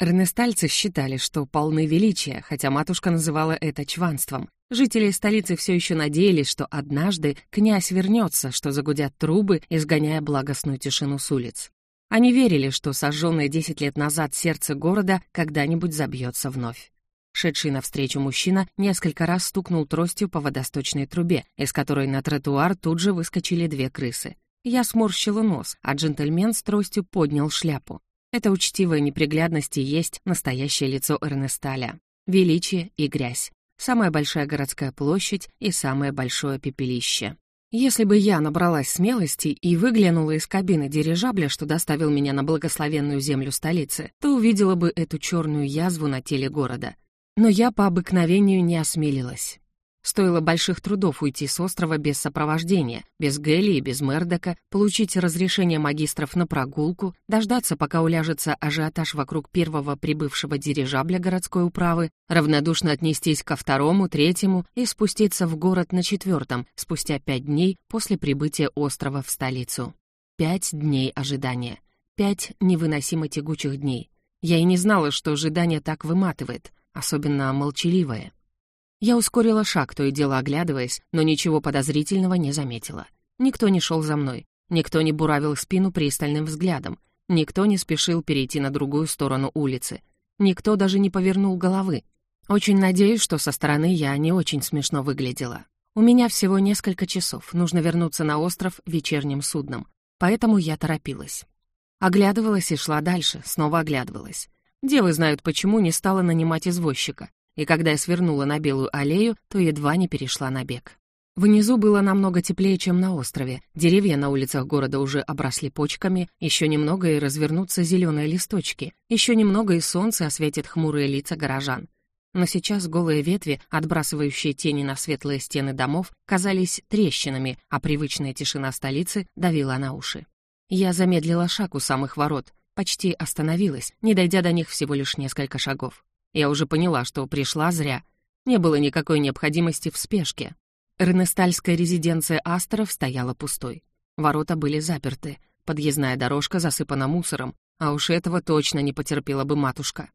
Ренестальцы считали, что полны величия, хотя матушка называла это чванством. Жители столицы все еще надеялись, что однажды князь вернется, что загудят трубы, изгоняя благостную тишину с улиц. Они верили, что сожженное десять лет назад сердце города когда-нибудь забьется вновь. Шедший навстречу мужчина несколько раз стукнул тростью по водосточной трубе, из которой на тротуар тут же выскочили две крысы. Я сморщила нос, а джентльмен с тростью поднял шляпу. Это учтивая неприглядность и есть настоящее лицо Эрнесталя. Величие и грязь. Самая большая городская площадь и самое большое пепелище. Если бы я набралась смелости и выглянула из кабины дирижабля, что доставил меня на благословенную землю столицы, то увидела бы эту черную язву на теле города. Но я по обыкновению не осмелилась. Стоило больших трудов уйти с острова без сопровождения, без Гелли и без Мердока, получить разрешение магистров на прогулку, дождаться, пока уляжется ажиотаж вокруг первого прибывшего дирижабля городской управы, равнодушно отнестись ко второму, третьему и спуститься в город на четвертом, спустя пять дней после прибытия острова в столицу. Пять дней ожидания. Пять невыносимо тягучих дней. Я и не знала, что ожидание так выматывает, особенно молчаливое. Я ускорила шаг, то и дело оглядываясь, но ничего подозрительного не заметила. Никто не шел за мной, никто не буравил спину пристальным взглядом, никто не спешил перейти на другую сторону улицы, никто даже не повернул головы. Очень надеюсь, что со стороны я не очень смешно выглядела. У меня всего несколько часов, нужно вернуться на остров вечерним судном, поэтому я торопилась. Оглядывалась и шла дальше, снова оглядывалась. Девы знают, почему не стала нанимать извозчика и когда я свернула на Белую аллею, то едва не перешла на бег. Внизу было намного теплее, чем на острове. Деревья на улицах города уже обросли почками, еще немного и развернутся зеленые листочки, еще немного и солнце осветит хмурые лица горожан. Но сейчас голые ветви, отбрасывающие тени на светлые стены домов, казались трещинами, а привычная тишина столицы давила на уши. Я замедлила шаг у самых ворот, почти остановилась, не дойдя до них всего лишь несколько шагов. Я уже поняла, что пришла зря. Не было никакой необходимости в спешке. Ренестальская резиденция Астеров стояла пустой. Ворота были заперты, подъездная дорожка засыпана мусором, а уж этого точно не потерпела бы матушка.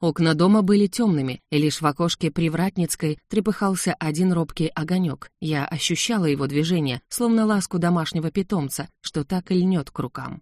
Окна дома были темными, и лишь в окошке Привратницкой трепыхался один робкий огонек. Я ощущала его движение, словно ласку домашнего питомца, что так и льнет к рукам.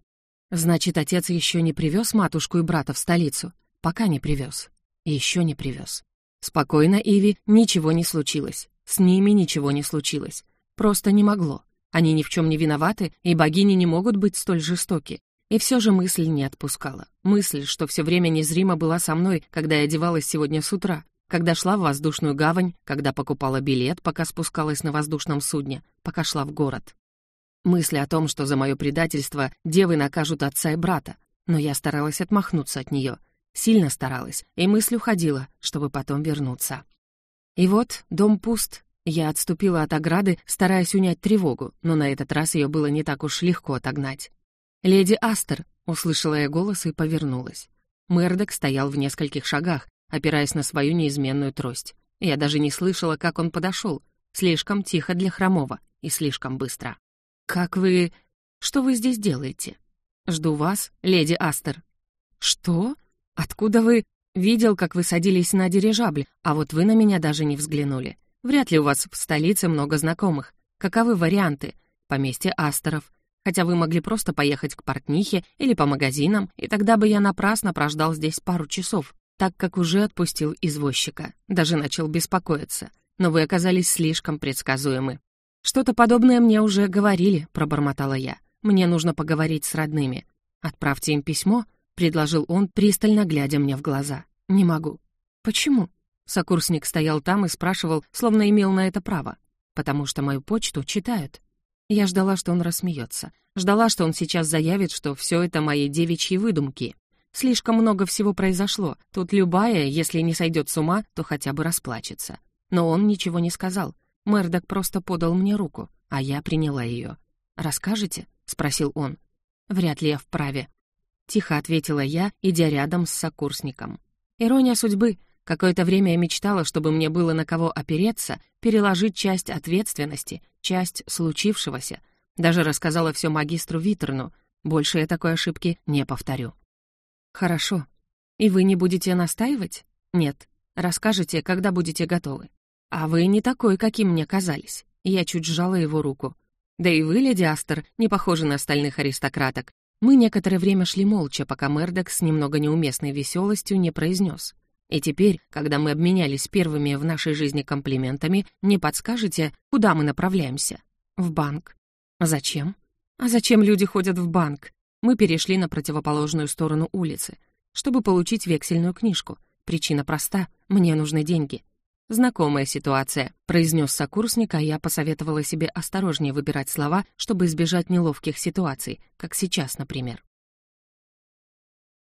Значит, отец еще не привез матушку и брата в столицу? Пока не привез еще не привез. Спокойно, Иви, ничего не случилось. С ними ничего не случилось. Просто не могло. Они ни в чем не виноваты, и богини не могут быть столь жестоки. И все же мысль не отпускала. Мысль, что все время незримо была со мной, когда я одевалась сегодня с утра, когда шла в воздушную гавань, когда покупала билет, пока спускалась на воздушном судне, пока шла в город. Мысли о том, что за мое предательство девы накажут отца и брата, но я старалась отмахнуться от нее, Сильно старалась, и мысль уходила, чтобы потом вернуться. И вот дом пуст. Я отступила от ограды, стараясь унять тревогу, но на этот раз ее было не так уж легко отогнать. «Леди Астер!» — услышала я голос и повернулась. Мэрдок стоял в нескольких шагах, опираясь на свою неизменную трость. Я даже не слышала, как он подошел. Слишком тихо для хромого и слишком быстро. «Как вы... Что вы здесь делаете?» «Жду вас, леди Астер». «Что?» «Откуда вы...» «Видел, как вы садились на дирижабль, а вот вы на меня даже не взглянули. Вряд ли у вас в столице много знакомых. Каковы варианты? Поместье Астеров. Хотя вы могли просто поехать к портнихе или по магазинам, и тогда бы я напрасно прождал здесь пару часов, так как уже отпустил извозчика. Даже начал беспокоиться. Но вы оказались слишком предсказуемы. «Что-то подобное мне уже говорили», — пробормотала я. «Мне нужно поговорить с родными. Отправьте им письмо», предложил он, пристально глядя мне в глаза. «Не могу». «Почему?» Сокурсник стоял там и спрашивал, словно имел на это право. «Потому что мою почту читают». Я ждала, что он рассмеется. Ждала, что он сейчас заявит, что все это мои девичьи выдумки. Слишком много всего произошло. Тут любая, если не сойдет с ума, то хотя бы расплачется. Но он ничего не сказал. Мэрдок просто подал мне руку, а я приняла ее. «Расскажете?» — спросил он. «Вряд ли я вправе. — тихо ответила я, идя рядом с сокурсником. Ирония судьбы. Какое-то время я мечтала, чтобы мне было на кого опереться, переложить часть ответственности, часть случившегося. Даже рассказала все магистру Витерну. Больше я такой ошибки не повторю. «Хорошо». И вы не будете настаивать? Нет. Расскажете, когда будете готовы. А вы не такой, каким мне казались. Я чуть сжала его руку. Да и вы, леди Астер, не похожи на остальных аристократок. Мы некоторое время шли молча, пока Мердок с немного неуместной веселостью не произнес. И теперь, когда мы обменялись первыми в нашей жизни комплиментами, не подскажете, куда мы направляемся? В банк. Зачем? А зачем люди ходят в банк? Мы перешли на противоположную сторону улицы, чтобы получить вексельную книжку. Причина проста — мне нужны деньги. «Знакомая ситуация», — произнес сокурсник, а я посоветовала себе осторожнее выбирать слова, чтобы избежать неловких ситуаций, как сейчас, например.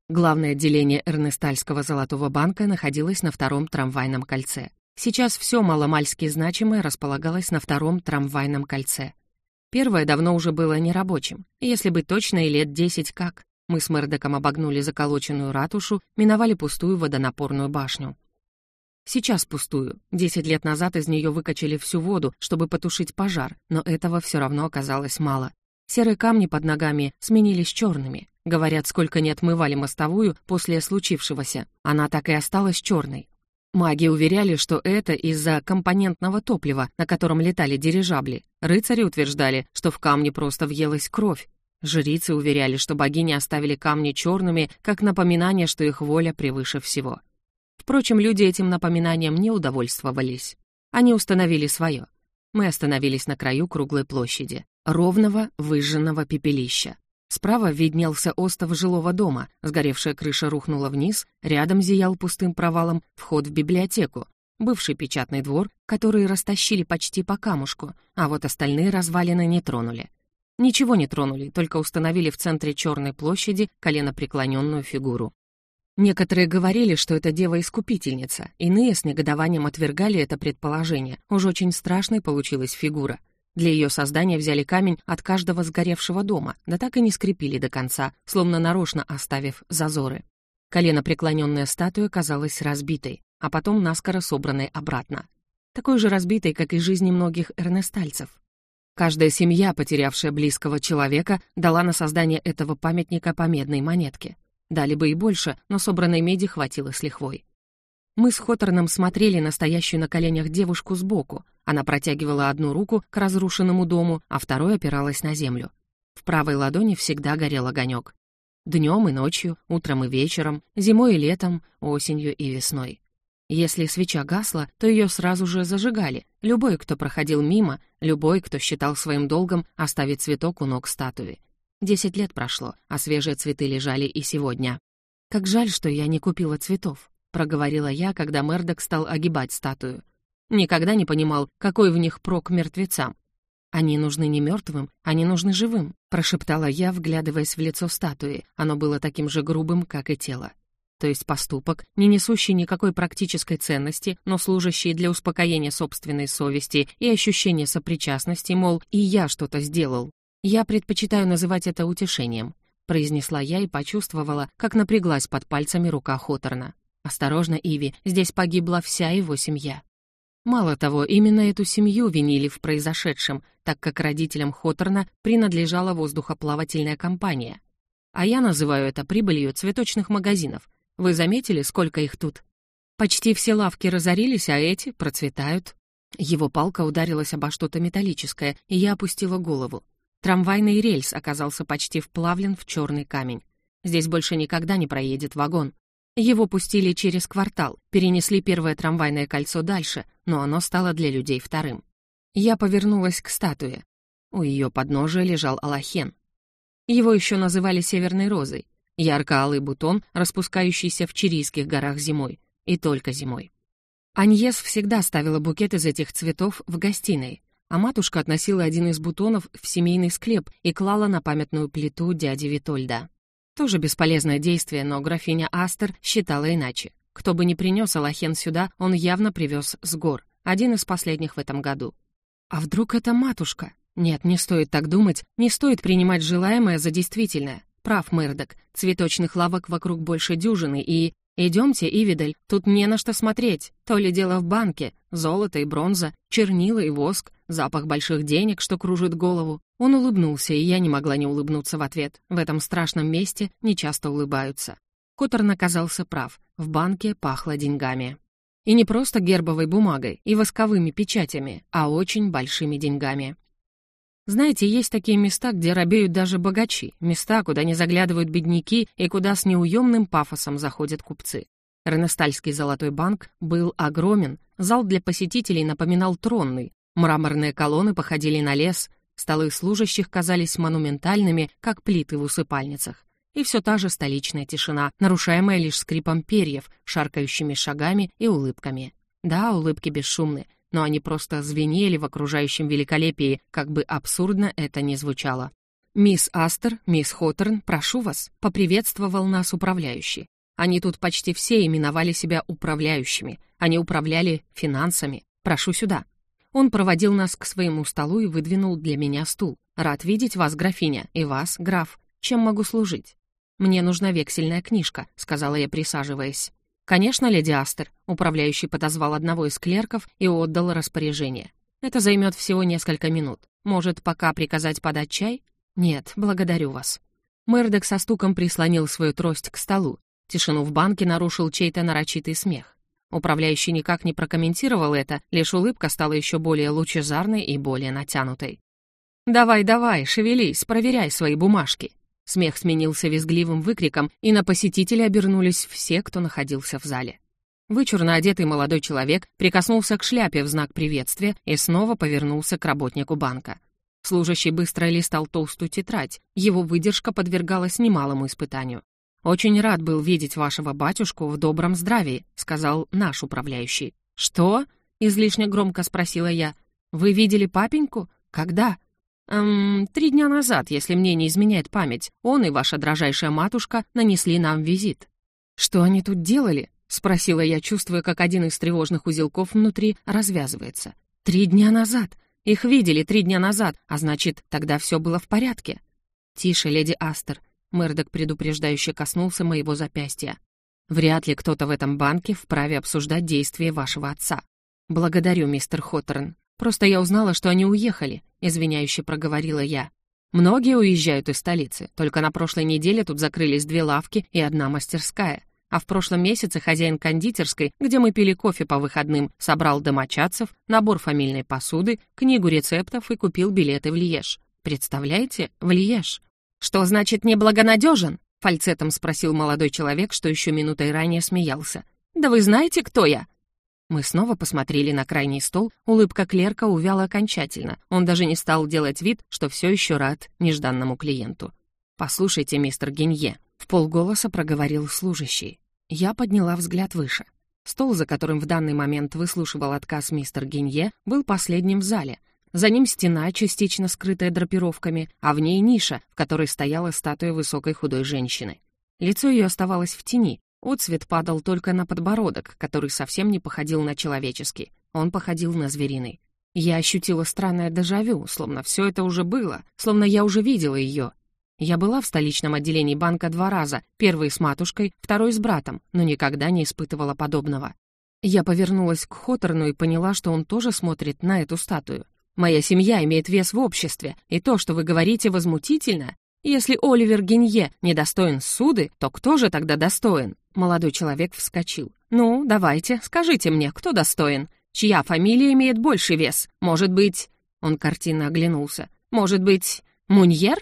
Главное отделение Эрнестальского золотого банка находилось на втором трамвайном кольце. Сейчас все маломальски значимое располагалось на втором трамвайном кольце. Первое давно уже было нерабочим, если быть точно, и лет десять как. Мы с Мердеком обогнули заколоченную ратушу, миновали пустую водонапорную башню. Сейчас пустую. Десять лет назад из нее выкачали всю воду, чтобы потушить пожар, но этого все равно оказалось мало. Серые камни под ногами сменились черными. Говорят, сколько не отмывали мостовую после случившегося, она так и осталась черной. Маги уверяли, что это из-за компонентного топлива, на котором летали дирижабли. Рыцари утверждали, что в камне просто въелась кровь. Жрицы уверяли, что богини оставили камни черными, как напоминание, что их воля превыше всего. Впрочем, люди этим напоминанием не удовольствовались. Они установили свое. Мы остановились на краю круглой площади, ровного выжженного пепелища. Справа виднелся остов жилого дома, сгоревшая крыша рухнула вниз, рядом зиял пустым провалом вход в библиотеку, бывший печатный двор, который растащили почти по камушку, а вот остальные развалины не тронули. Ничего не тронули, только установили в центре черной площади коленопреклоненную фигуру. Некоторые говорили, что это дева-искупительница, иные с негодованием отвергали это предположение. Уж очень страшной получилась фигура. Для ее создания взяли камень от каждого сгоревшего дома, да так и не скрепили до конца, словно нарочно оставив зазоры. Колено преклоненная статуя казалась разбитой, а потом наскоро собранной обратно. Такой же разбитой, как и жизни многих эрнестальцев. Каждая семья, потерявшая близкого человека, дала на создание этого памятника по медной монетке. Дали бы и больше, но собранной меди хватило с лихвой. Мы с Хоторном смотрели на стоящую на коленях девушку сбоку. Она протягивала одну руку к разрушенному дому, а второй опиралась на землю. В правой ладони всегда горел огонек. Днем и ночью, утром и вечером, зимой и летом, осенью и весной. Если свеча гасла, то ее сразу же зажигали. Любой, кто проходил мимо, любой, кто считал своим долгом оставить цветок у ног статуи. Десять лет прошло, а свежие цветы лежали и сегодня. «Как жаль, что я не купила цветов», — проговорила я, когда Мердок стал огибать статую. Никогда не понимал, какой в них прок мертвецам. «Они нужны не мертвым, они нужны живым», — прошептала я, вглядываясь в лицо статуи. Оно было таким же грубым, как и тело. То есть поступок, не несущий никакой практической ценности, но служащий для успокоения собственной совести и ощущения сопричастности, мол, и я что-то сделал, «Я предпочитаю называть это утешением», — произнесла я и почувствовала, как напряглась под пальцами рука Хоторна. «Осторожно, Иви, здесь погибла вся его семья». Мало того, именно эту семью винили в произошедшем, так как родителям Хоторна принадлежала воздухоплавательная компания. А я называю это прибылью цветочных магазинов. Вы заметили, сколько их тут? Почти все лавки разорились, а эти процветают. Его палка ударилась обо что-то металлическое, и я опустила голову. Трамвайный рельс оказался почти вплавлен в черный камень. Здесь больше никогда не проедет вагон. Его пустили через квартал, перенесли первое трамвайное кольцо дальше, но оно стало для людей вторым. Я повернулась к статуе. У ее подножия лежал Аллахен. Его еще называли Северной розой. Ярко-алый бутон, распускающийся в Чирийских горах зимой. И только зимой. Аньес всегда ставила букет из этих цветов в гостиной, а матушка относила один из бутонов в семейный склеп и клала на памятную плиту дяди Витольда. Тоже бесполезное действие, но графиня Астер считала иначе. Кто бы ни принес Аллахен сюда, он явно привез с гор, один из последних в этом году. А вдруг это матушка? Нет, не стоит так думать, не стоит принимать желаемое за действительное. Прав Мэрдок, цветочных лавок вокруг больше дюжины, и «Идемте, Ивидель, тут не на что смотреть. То ли дело в банке. Золото и бронза, чернила и воск, запах больших денег, что кружит голову». Он улыбнулся, и я не могла не улыбнуться в ответ. В этом страшном месте не часто улыбаются. Коттерн оказался прав. В банке пахло деньгами. И не просто гербовой бумагой и восковыми печатями, а очень большими деньгами. Знаете, есть такие места, где робеют даже богачи, места, куда не заглядывают бедняки и куда с неуемным пафосом заходят купцы. Ренестальский золотой банк был огромен, зал для посетителей напоминал тронный, мраморные колонны походили на лес, столы служащих казались монументальными, как плиты в усыпальницах и все та же столичная тишина, нарушаемая лишь скрипом перьев, шаркающими шагами и улыбками. Да, улыбки бесшумны, но они просто звенели в окружающем великолепии, как бы абсурдно это ни звучало. «Мисс Астер, мисс Хоттерн, прошу вас», — поприветствовал нас управляющий. Они тут почти все именовали себя управляющими. Они управляли финансами. «Прошу сюда». Он проводил нас к своему столу и выдвинул для меня стул. «Рад видеть вас, графиня, и вас, граф. Чем могу служить?» «Мне нужна вексельная книжка», — сказала я, присаживаясь. «Конечно, леди Астер», — управляющий подозвал одного из клерков и отдал распоряжение. «Это займет всего несколько минут. Может, пока приказать подать чай?» «Нет, благодарю вас». Мэрдок со стуком прислонил свою трость к столу. Тишину в банке нарушил чей-то нарочитый смех. Управляющий никак не прокомментировал это, лишь улыбка стала еще более лучезарной и более натянутой. «Давай, давай, шевелись, проверяй свои бумажки», Смех сменился визгливым выкриком, и на посетителя обернулись все, кто находился в зале. Вычурно одетый молодой человек прикоснулся к шляпе в знак приветствия и снова повернулся к работнику банка. Служащий быстро листал толстую тетрадь, его выдержка подвергалась немалому испытанию. «Очень рад был видеть вашего батюшку в добром здравии», — сказал наш управляющий. «Что?» — излишне громко спросила я. «Вы видели папеньку? Когда?» «Эм, три дня назад, если мне не изменяет память, он и ваша дрожайшая матушка нанесли нам визит». «Что они тут делали?» — спросила я, чувствуя, как один из тревожных узелков внутри развязывается. «Три дня назад! Их видели три дня назад, а значит, тогда все было в порядке». «Тише, леди Астер», — Мэрдок предупреждающе коснулся моего запястья. «Вряд ли кто-то в этом банке вправе обсуждать действия вашего отца. Благодарю, мистер Хоттерн. Просто я узнала, что они уехали», — извиняюще проговорила я. «Многие уезжают из столицы. Только на прошлой неделе тут закрылись две лавки и одна мастерская. А в прошлом месяце хозяин кондитерской, где мы пили кофе по выходным, собрал домочадцев, набор фамильной посуды, книгу рецептов и купил билеты в Льеж. Представляете, в Льеж. «Что значит неблагонадежен?» — фальцетом спросил молодой человек, что еще минутой ранее смеялся. «Да вы знаете, кто я? Мы снова посмотрели на крайний стол, улыбка клерка увяла окончательно. Он даже не стал делать вид, что все еще рад нежданному клиенту. «Послушайте, мистер Генье», — в полголоса проговорил служащий. Я подняла взгляд выше. Стол, за которым в данный момент выслушивал отказ мистер Генье, был последним в зале. За ним стена, частично скрытая драпировками, а в ней ниша, в которой стояла статуя высокой худой женщины. Лицо ее оставалось в тени, Отцвет падал только на подбородок, который совсем не походил на человеческий. Он походил на звериный. Я ощутила странное дежавю, словно все это уже было, словно я уже видела ее. Я была в столичном отделении банка два раза, первый с матушкой, второй с братом, но никогда не испытывала подобного. Я повернулась к Хоторну и поняла, что он тоже смотрит на эту статую. «Моя семья имеет вес в обществе, и то, что вы говорите, возмутительно. Если Оливер Генье не достоин суды, то кто же тогда достоин?» Молодой человек вскочил. «Ну, давайте, скажите мне, кто достоин? Чья фамилия имеет больший вес? Может быть...» Он картинно оглянулся. «Может быть, Муньер?»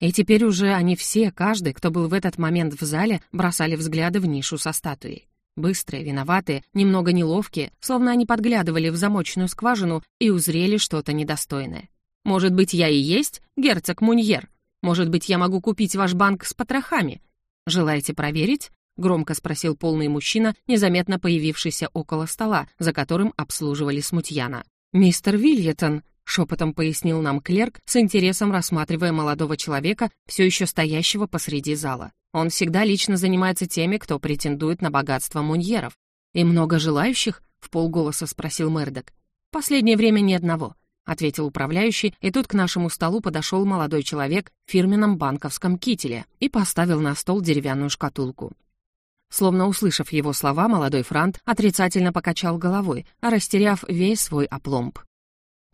И теперь уже они все, каждый, кто был в этот момент в зале, бросали взгляды в нишу со статуей. Быстрые, виноватые, немного неловкие, словно они подглядывали в замочную скважину и узрели что-то недостойное. «Может быть, я и есть герцог Муньер? Может быть, я могу купить ваш банк с потрохами? Желаете проверить? — громко спросил полный мужчина, незаметно появившийся около стола, за которым обслуживали смутьяна. «Мистер Вильетон», — шепотом пояснил нам клерк, с интересом рассматривая молодого человека, все еще стоящего посреди зала. «Он всегда лично занимается теми, кто претендует на богатство муньеров. И много желающих?» — в полголоса спросил Мердок. «Последнее время ни одного», — ответил управляющий, и тут к нашему столу подошел молодой человек в фирменном банковском кителе и поставил на стол деревянную шкатулку. Словно услышав его слова, молодой франт отрицательно покачал головой, растеряв весь свой опломб.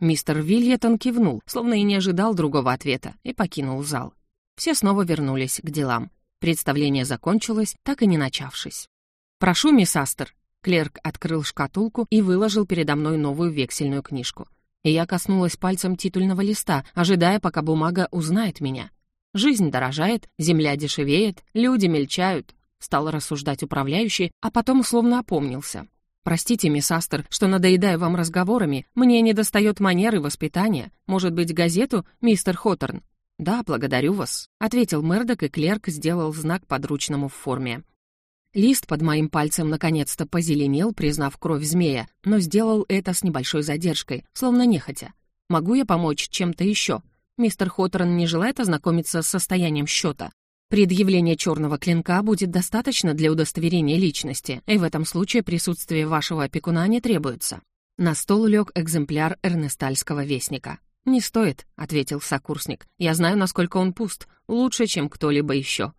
Мистер Вильетон кивнул, словно и не ожидал другого ответа, и покинул зал. Все снова вернулись к делам. Представление закончилось, так и не начавшись. «Прошу, мисс Астер». Клерк открыл шкатулку и выложил передо мной новую вексельную книжку. И я коснулась пальцем титульного листа, ожидая, пока бумага узнает меня. Жизнь дорожает, земля дешевеет, люди мельчают. Стал рассуждать управляющий, а потом словно опомнился. «Простите, мисс Астер, что надоедаю вам разговорами. Мне недостает манеры воспитания. Может быть, газету, мистер Хоттерн?» «Да, благодарю вас», — ответил Мердок, и клерк сделал знак подручному в форме. Лист под моим пальцем наконец-то позеленел, признав кровь змея, но сделал это с небольшой задержкой, словно нехотя. «Могу я помочь чем-то еще? Мистер Хоттерн не желает ознакомиться с состоянием счета. Предъявление черного клинка будет достаточно для удостоверения личности, и в этом случае присутствие вашего опекуна не требуется». На стол лег экземпляр Эрнестальского вестника. «Не стоит», — ответил сокурсник. «Я знаю, насколько он пуст. Лучше, чем кто-либо еще.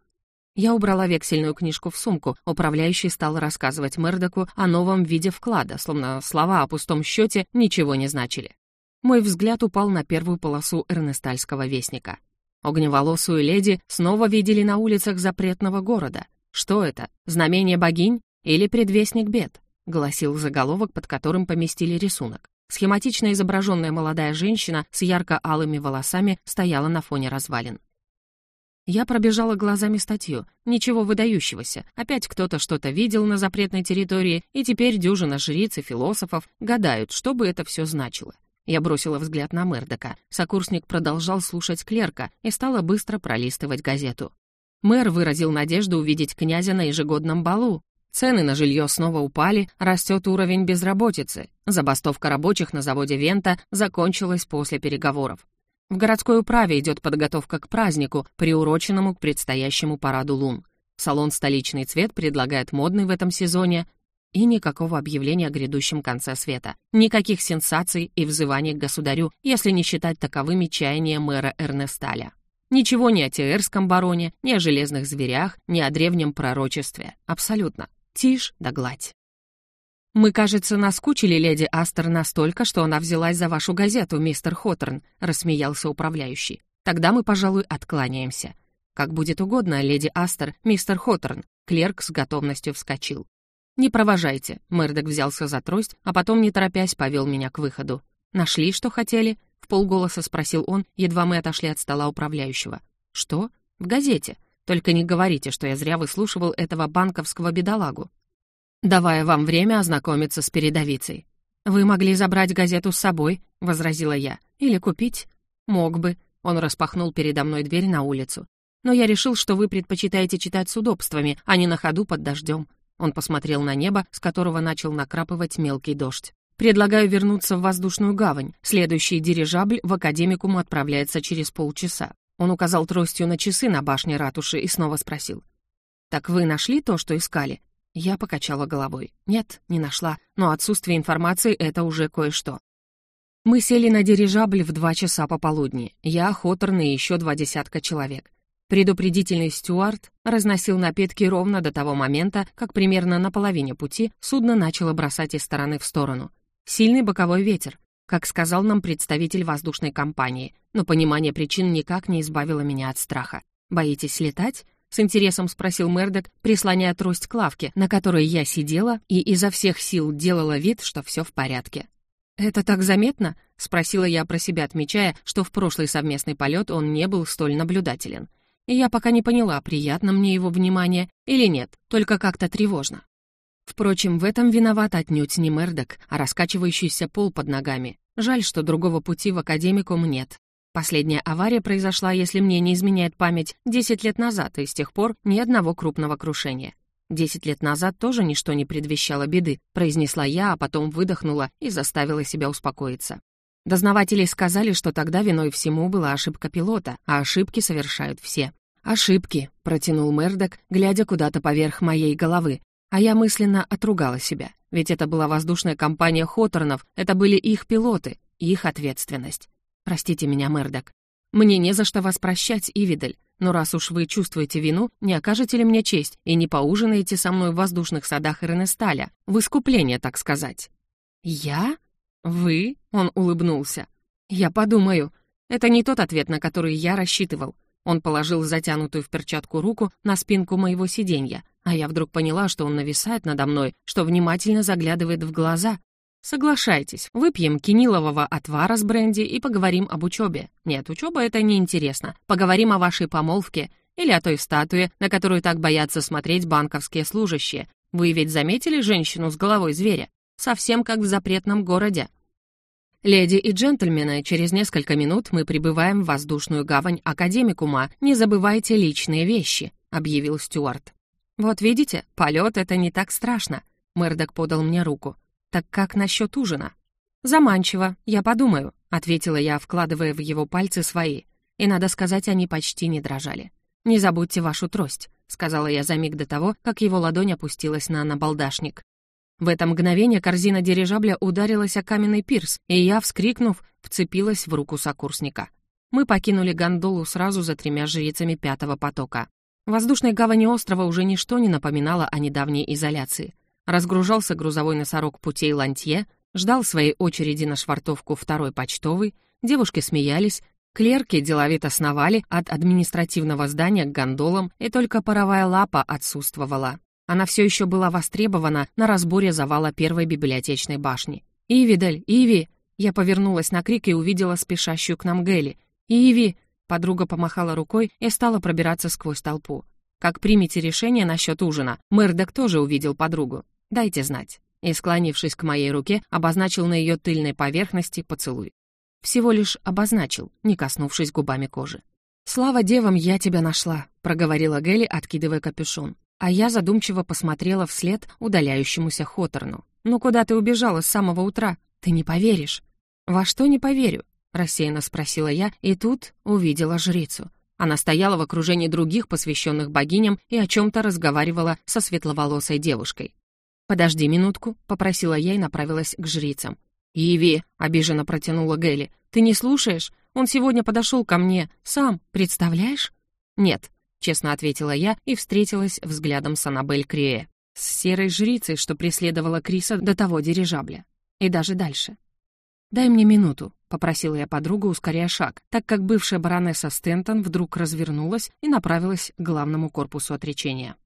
Я убрала вексельную книжку в сумку. Управляющий стал рассказывать Мердоку о новом виде вклада, словно слова о пустом счете ничего не значили. Мой взгляд упал на первую полосу Эрнестальского вестника. Огневолосую леди снова видели на улицах запретного города. Что это, знамение богинь или предвестник бед? Гласил заголовок, под которым поместили рисунок. Схематично изображенная молодая женщина с ярко-алыми волосами стояла на фоне развалин. Я пробежала глазами статью. Ничего выдающегося. Опять кто-то что-то видел на запретной территории, и теперь дюжина жриц и философов гадают, что бы это все значило. Я бросила взгляд на Мердока. Сокурсник продолжал слушать клерка и стала быстро пролистывать газету. Мэр выразил надежду увидеть князя на ежегодном балу. Цены на жилье снова упали, растет уровень безработицы. Забастовка рабочих на заводе Вента закончилась после переговоров. В городской управе идет подготовка к празднику, приуроченному к предстоящему параду лун. Салон «Столичный цвет» предлагает модный в этом сезоне и никакого объявления о грядущем конце света. Никаких сенсаций и взываний к государю, если не считать таковыми чаяния мэра Эрнесталя. Ничего ни о Тиэрском бароне, ни о железных зверях, ни о древнем пророчестве. Абсолютно. Тишь да гладь. «Мы, кажется, наскучили леди Астер настолько, что она взялась за вашу газету, мистер Хоттерн», — рассмеялся управляющий. «Тогда мы, пожалуй, откланяемся». «Как будет угодно, леди Астер, мистер Хоттерн», — клерк с готовностью вскочил. «Не провожайте», — Мэрдок взялся за трость, а потом, не торопясь, повел меня к выходу. «Нашли, что хотели?» — в полголоса спросил он, едва мы отошли от стола управляющего. «Что?» «В газете. Только не говорите, что я зря выслушивал этого банковского бедолагу» давая вам время ознакомиться с передовицей. «Вы могли забрать газету с собой», — возразила я. «Или купить?» «Мог бы». Он распахнул передо мной дверь на улицу. «Но я решил, что вы предпочитаете читать с удобствами, а не на ходу под дождем». Он посмотрел на небо, с которого начал накрапывать мелкий дождь. «Предлагаю вернуться в воздушную гавань. Следующий дирижабль в Академикум отправляется через полчаса». Он указал тростью на часы на башне ратуши и снова спросил. «Так вы нашли то, что искали? Я покачала головой. Нет, не нашла, но отсутствие информации — это уже кое-что. Мы сели на дирижабль в два часа пополудни. Я, Хоторн и еще два десятка человек. Предупредительный стюард разносил напитки ровно до того момента, как примерно на половине пути судно начало бросать из стороны в сторону. Сильный боковой ветер, как сказал нам представитель воздушной компании, но понимание причин никак не избавило меня от страха. «Боитесь летать?» — с интересом спросил Мердок, прислоняя трость к лавке, на которой я сидела и изо всех сил делала вид, что все в порядке. «Это так заметно?» — спросила я про себя, отмечая, что в прошлый совместный полет он не был столь наблюдателен. И я пока не поняла, приятно мне его внимание или нет, только как-то тревожно. Впрочем, в этом виноват отнюдь не Мердок, а раскачивающийся пол под ногами. Жаль, что другого пути в академикум нет. Последняя авария произошла, если мне не изменяет память, 10 лет назад, и с тех пор ни одного крупного крушения. «Десять лет назад тоже ничто не предвещало беды», произнесла я, а потом выдохнула и заставила себя успокоиться. Дознаватели сказали, что тогда виной всему была ошибка пилота, а ошибки совершают все. «Ошибки», — протянул Мердок, глядя куда-то поверх моей головы, а я мысленно отругала себя. Ведь это была воздушная компания Хоторнов, это были их пилоты, их ответственность. Простите меня, Мердок. Мне не за что вас прощать, Ивидель, но раз уж вы чувствуете вину, не окажете ли мне честь и не поужинаете со мной в воздушных садах Эрнесталя, в искупление, так сказать?» «Я? Вы?» — он улыбнулся. «Я подумаю. Это не тот ответ, на который я рассчитывал. Он положил затянутую в перчатку руку на спинку моего сиденья, а я вдруг поняла, что он нависает надо мной, что внимательно заглядывает в глаза. «Соглашайтесь, выпьем кинилового отвара с бренди и поговорим об учебе. Нет, учеба — это неинтересно. Поговорим о вашей помолвке или о той статуе, на которую так боятся смотреть банковские служащие. Вы ведь заметили женщину с головой зверя? Совсем как в запретном городе. «Леди и джентльмены, через несколько минут мы прибываем в воздушную гавань Академикума. Не забывайте личные вещи», — объявил Стюарт. «Вот видите, полет — это не так страшно», — Мэрдок подал мне руку. «Так как насчет ужина?» «Заманчиво, я подумаю», — ответила я, вкладывая в его пальцы свои. И, надо сказать, они почти не дрожали. «Не забудьте вашу трость», — сказала я за миг до того, как его ладонь опустилась на набалдашник. В это мгновение корзина дирижабля ударилась о каменный пирс, и я, вскрикнув, вцепилась в руку сокурсника. Мы покинули гондолу сразу за тремя жрицами пятого потока. В воздушной гавани острова уже ничто не напоминало о недавней изоляции. Разгружался грузовой носорог путей Лантье, ждал своей очереди на швартовку второй почтовый, девушки смеялись, клерки деловито сновали от административного здания к гондолам, и только паровая лапа отсутствовала. Она все еще была востребована на разборе завала первой библиотечной башни. «Ивидель, Иви!» Я повернулась на крик и увидела спешащую к нам Гелли. «Иви!» Подруга помахала рукой и стала пробираться сквозь толпу. «Как примете решение насчет ужина?» Мэрдок тоже увидел подругу. «Дайте знать». И, склонившись к моей руке, обозначил на ее тыльной поверхности поцелуй. Всего лишь обозначил, не коснувшись губами кожи. «Слава девам, я тебя нашла», — проговорила Гелли, откидывая капюшон. А я задумчиво посмотрела вслед удаляющемуся Хоторну. «Ну куда ты убежала с самого утра? Ты не поверишь». «Во что не поверю?» — рассеянно спросила я, и тут увидела жрицу. Она стояла в окружении других посвященных богиням и о чем-то разговаривала со светловолосой девушкой. «Подожди минутку», — попросила я и направилась к жрицам. «Иви», — обиженно протянула Гелли, — «ты не слушаешь? Он сегодня подошел ко мне, сам, представляешь?» «Нет», честно ответила я и встретилась взглядом с Аннабель Крие, с серой жрицей, что преследовала Криса до того дирижабля. И даже дальше. «Дай мне минуту», — попросила я подругу, ускоряя шаг, так как бывшая баронесса Стентон вдруг развернулась и направилась к главному корпусу отречения.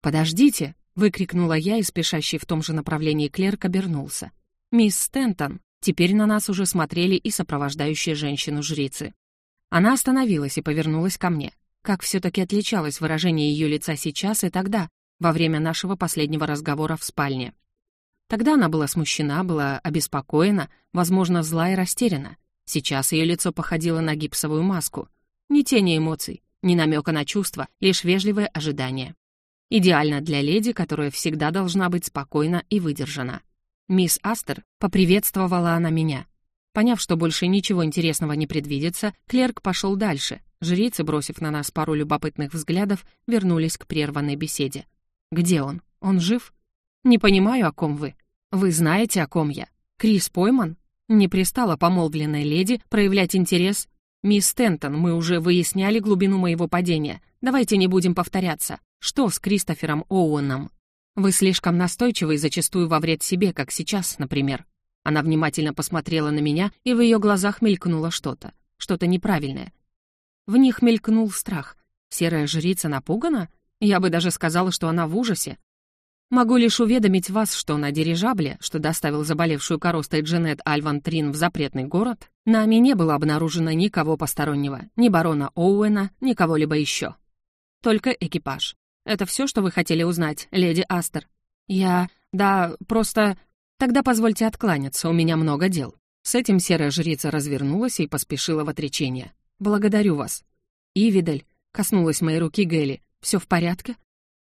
«Подождите!» — выкрикнула я, и спешащий в том же направлении клерк обернулся. «Мисс Стентон!» Теперь на нас уже смотрели и сопровождающие женщину-жрицы. Она остановилась и повернулась ко мне. Как все-таки отличалось выражение ее лица сейчас и тогда, во время нашего последнего разговора в спальне. Тогда она была смущена, была обеспокоена, возможно, зла и растеряна. Сейчас ее лицо походило на гипсовую маску. Ни тени эмоций, ни намека на чувства, лишь вежливое ожидание. Идеально для леди, которая всегда должна быть спокойна и выдержана. Мисс Астер поприветствовала она меня. Поняв, что больше ничего интересного не предвидится, клерк пошел дальше, Жрицы, бросив на нас пару любопытных взглядов, вернулись к прерванной беседе. «Где он? Он жив?» «Не понимаю, о ком вы. Вы знаете, о ком я. Крис пойман?» Не пристала помолвленной леди проявлять интерес. «Мисс Тентон, мы уже выясняли глубину моего падения. Давайте не будем повторяться. Что с Кристофером Оуэном?» «Вы слишком настойчивы и зачастую во вред себе, как сейчас, например». Она внимательно посмотрела на меня, и в ее глазах мелькнуло что-то. Что-то неправильное, в них мелькнул страх. Серая жрица напугана? Я бы даже сказала, что она в ужасе. Могу лишь уведомить вас, что на дирижабле, что доставил заболевшую коростой Джанет Альван Трин в запретный город, нами не было обнаружено никого постороннего, ни барона Оуэна, ни кого-либо еще. Только экипаж. Это все, что вы хотели узнать, леди Астер? Я... да, просто... Тогда позвольте откланяться, у меня много дел. С этим серая жрица развернулась и поспешила в отречение. «Благодарю вас». «Ивидель», — коснулась моей руки Гелли, «все в порядке?»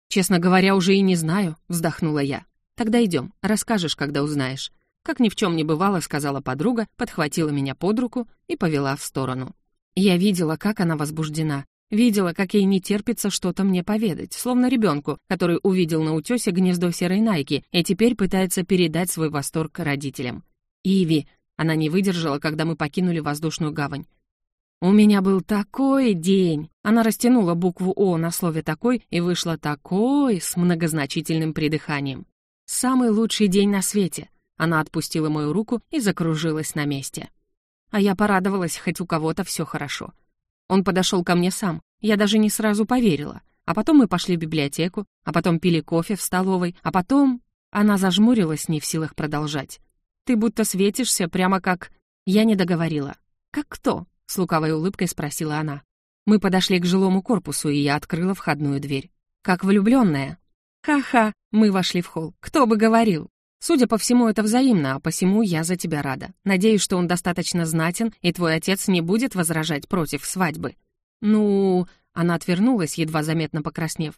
«Честно говоря, уже и не знаю», — вздохнула я. «Тогда идем, расскажешь, когда узнаешь». Как ни в чем не бывало, сказала подруга, подхватила меня под руку и повела в сторону. Я видела, как она возбуждена, видела, как ей не терпится что-то мне поведать, словно ребенку, который увидел на утесе гнездо серой найки и теперь пытается передать свой восторг родителям. «Иви!» Она не выдержала, когда мы покинули воздушную гавань. «У меня был такой день!» Она растянула букву «О» на слове «такой» и вышла «такой» с многозначительным придыханием. «Самый лучший день на свете!» Она отпустила мою руку и закружилась на месте. А я порадовалась, хоть у кого-то все хорошо. Он подошел ко мне сам. Я даже не сразу поверила. А потом мы пошли в библиотеку, а потом пили кофе в столовой, а потом... Она зажмурилась, не в силах продолжать. «Ты будто светишься, прямо как...» Я не договорила. «Как кто?» — с лукавой улыбкой спросила она. Мы подошли к жилому корпусу, и я открыла входную дверь. «Как влюбленная. «Ха-ха!» — мы вошли в холл. «Кто бы говорил?» Судя по всему, это взаимно, а посему я за тебя рада. Надеюсь, что он достаточно знатен, и твой отец не будет возражать против свадьбы. Ну, она отвернулась, едва заметно покраснев.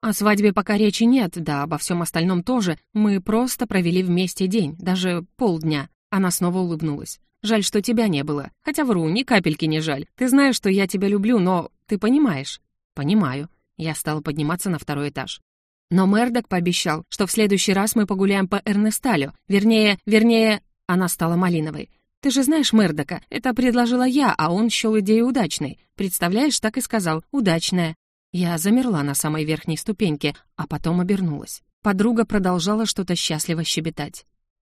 О свадьбе пока речи нет, да обо всем остальном тоже. Мы просто провели вместе день, даже полдня. Она снова улыбнулась. Жаль, что тебя не было. Хотя вру, ни капельки не жаль. Ты знаешь, что я тебя люблю, но ты понимаешь. Понимаю. Я стала подниматься на второй этаж. Но Мердок пообещал, что в следующий раз мы погуляем по Эрнесталю. Вернее, вернее, она стала малиновой. Ты же знаешь Мердока, это предложила я, а он счел идею удачной. Представляешь, так и сказал, удачная. Я замерла на самой верхней ступеньке, а потом обернулась. Подруга продолжала что-то счастливо щебетать.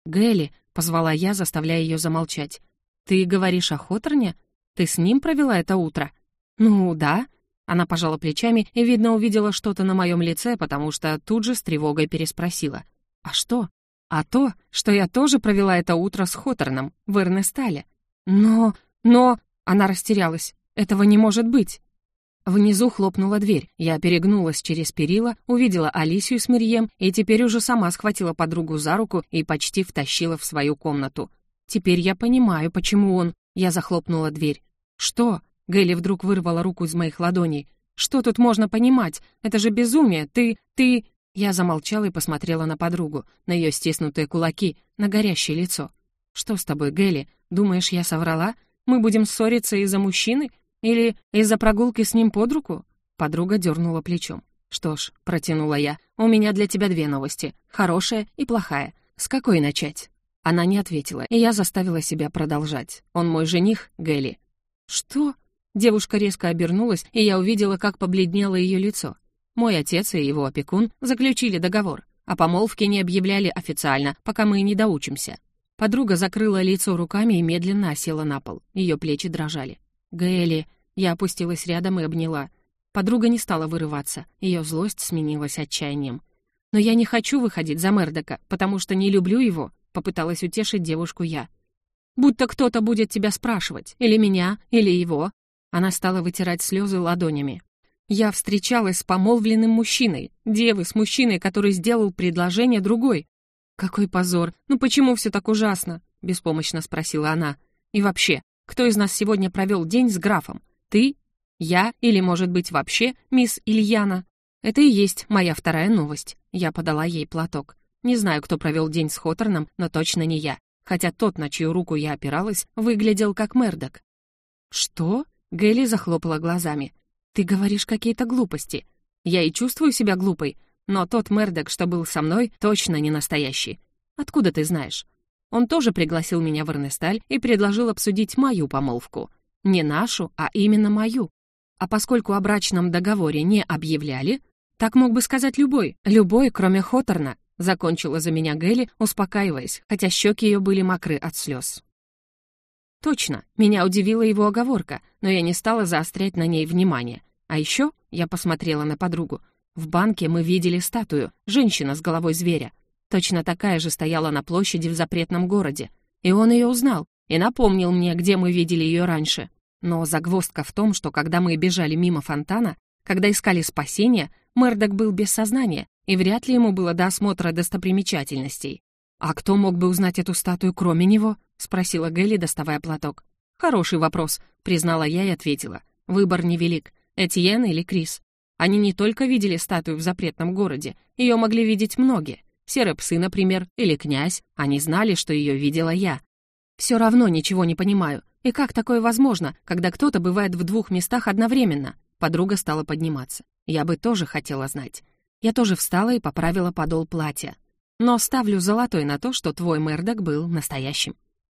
«Гэлли», — позвала я, заставляя ее замолчать. «Ты говоришь о Хоторне? Ты с ним провела это утро?» «Ну, да», она пожала плечами и, видно, увидела что-то на моем лице, потому что тут же с тревогой переспросила. «А что?» «А то, что я тоже провела это утро с Хоторном в Эрнестале. Но... но...» Она растерялась. «Этого не может быть!» Внизу хлопнула дверь. Я перегнулась через перила, увидела Алисию с Мирьем и теперь уже сама схватила подругу за руку и почти втащила в свою комнату. «Теперь я понимаю, почему он...» Я захлопнула дверь. «Что?» Гэлли вдруг вырвала руку из моих ладоней. «Что тут можно понимать? Это же безумие! Ты... ты...» Я замолчала и посмотрела на подругу, на ее стиснутые кулаки, на горящее лицо. «Что с тобой, Гэлли? Думаешь, я соврала? Мы будем ссориться из-за мужчины? Или из-за прогулки с ним под руку?» Подруга дернула плечом. «Что ж», — протянула я, — «у меня для тебя две новости, хорошая и плохая. С какой начать?» Она не ответила, и я заставила себя продолжать. «Он мой жених, Гэлли». «Что?» Девушка резко обернулась, и я увидела, как побледнело ее лицо. Мой отец и его опекун заключили договор, а помолвки не объявляли официально, пока мы не доучимся. Подруга закрыла лицо руками и медленно осела на пол. Ее плечи дрожали. «Гаэли...» Я опустилась рядом и обняла. Подруга не стала вырываться, ее злость сменилась отчаянием. «Но я не хочу выходить за Мердока, потому что не люблю его», — попыталась утешить девушку я. «Будто кто-то будет тебя спрашивать, или меня, или его, она стала вытирать слезы ладонями. «Я встречалась с помолвленным мужчиной, девы с мужчиной, который сделал предложение другой». «Какой позор! Ну почему все так ужасно?» — беспомощно спросила она. «И вообще, кто из нас сегодня провел день с графом? Ты? Я? Или, может быть, вообще мисс Ильяна?» «Это и есть моя вторая новость». Я подала ей платок. Не знаю, кто провел день с Хоторном, но точно не я. Хотя тот, на чью руку я опиралась, выглядел как Мердок. «Что?» Гэлли захлопала глазами. «Ты говоришь какие-то глупости. Я и чувствую себя глупой, но тот Мердок, что был со мной, точно не настоящий. Откуда ты знаешь?» Он тоже пригласил меня в Эрнесталь и предложил обсудить мою помолвку. Не нашу, а именно мою. А поскольку о брачном договоре не объявляли, так мог бы сказать любой, любой, кроме Хоторна, закончила за меня Гэлли, успокаиваясь, хотя щеки ее были мокры от слез. Точно, меня удивила его оговорка, но я не стала заострять на ней внимание. А еще я посмотрела на подругу. В банке мы видели статую, женщина с головой зверя. Точно такая же стояла на площади в запретном городе. И он ее узнал, и напомнил мне, где мы видели ее раньше. Но загвоздка в том, что когда мы бежали мимо фонтана, когда искали спасения, Мэрдок был без сознания, и вряд ли ему было до осмотра достопримечательностей. «А кто мог бы узнать эту статую, кроме него?» — спросила Гэлли, доставая платок. «Хороший вопрос», — признала я и ответила. «Выбор невелик. Этьен или Крис. Они не только видели статую в запретном городе, ее могли видеть многие. Серые псы, например, или князь. Они знали, что ее видела я. Все равно ничего не понимаю. И как такое возможно, когда кто-то бывает в двух местах одновременно?» Подруга стала подниматься. Я бы тоже хотела знать. Я тоже встала и поправила подол платья. Но ставлю золотой на то, что твой Мэрдок был настоящим.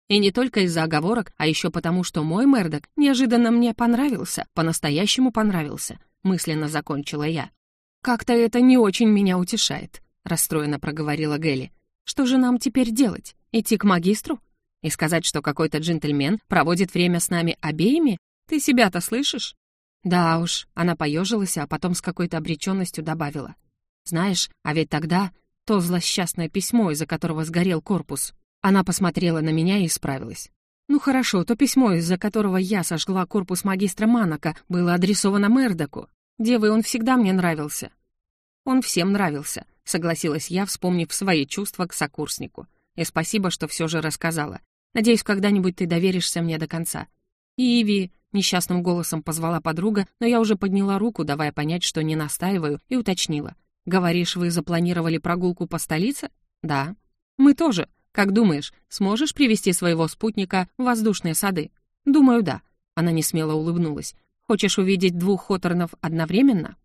И не только из-за оговорок, а еще потому, что мой Мэрдок неожиданно мне понравился, по-настоящему понравился, мысленно закончила я. «Как-то это не очень меня утешает», — расстроенно проговорила Гелли. «Что же нам теперь делать? Идти к магистру? И сказать, что какой-то джентльмен проводит время с нами обеими? Ты себя-то слышишь?» «Да уж», — она поежилась, а потом с какой-то обреченностью добавила. «Знаешь, а ведь тогда то злосчастное письмо, из-за которого сгорел корпус». Она посмотрела на меня и исправилась. «Ну хорошо, то письмо, из-за которого я сожгла корпус магистра Манака, было адресовано Мердоку. Девой он всегда мне нравился». «Он всем нравился», — согласилась я, вспомнив свои чувства к сокурснику. «И спасибо, что все же рассказала. Надеюсь, когда-нибудь ты доверишься мне до конца». «Иви», — несчастным голосом позвала подруга, но я уже подняла руку, давая понять, что не настаиваю, и уточнила. «Говоришь, вы запланировали прогулку по столице?» «Да». «Мы тоже», как думаешь, сможешь привести своего спутника в воздушные сады? Думаю, да. Она несмело улыбнулась. Хочешь увидеть двух Хоторнов одновременно?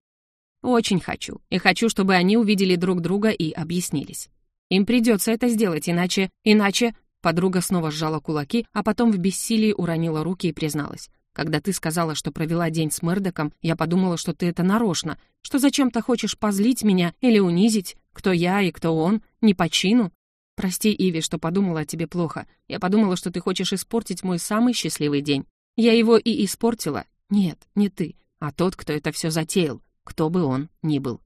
Очень хочу. И хочу, чтобы они увидели друг друга и объяснились. Им придется это сделать, иначе... Иначе... Подруга снова сжала кулаки, а потом в бессилии уронила руки и призналась. Когда ты сказала, что провела день с Мердоком, я подумала, что ты это нарочно, что зачем-то хочешь позлить меня или унизить, кто я и кто он, не по чину. «Прости, Иви, что подумала о тебе плохо. Я подумала, что ты хочешь испортить мой самый счастливый день. Я его и испортила. Нет, не ты, а тот, кто это все затеял, кто бы он ни был».